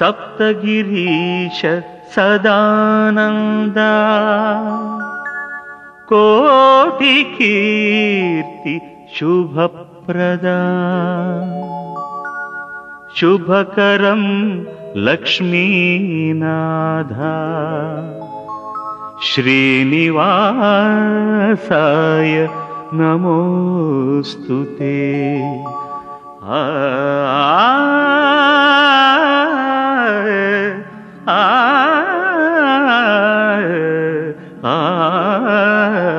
सप्तगिरीश सदानन्दा। कोटिकीर्ति शुभप्रदा। शुभकरं लक्ष्मीनाधा श्रीनिवासाय नमोऽस्तु ते 嗯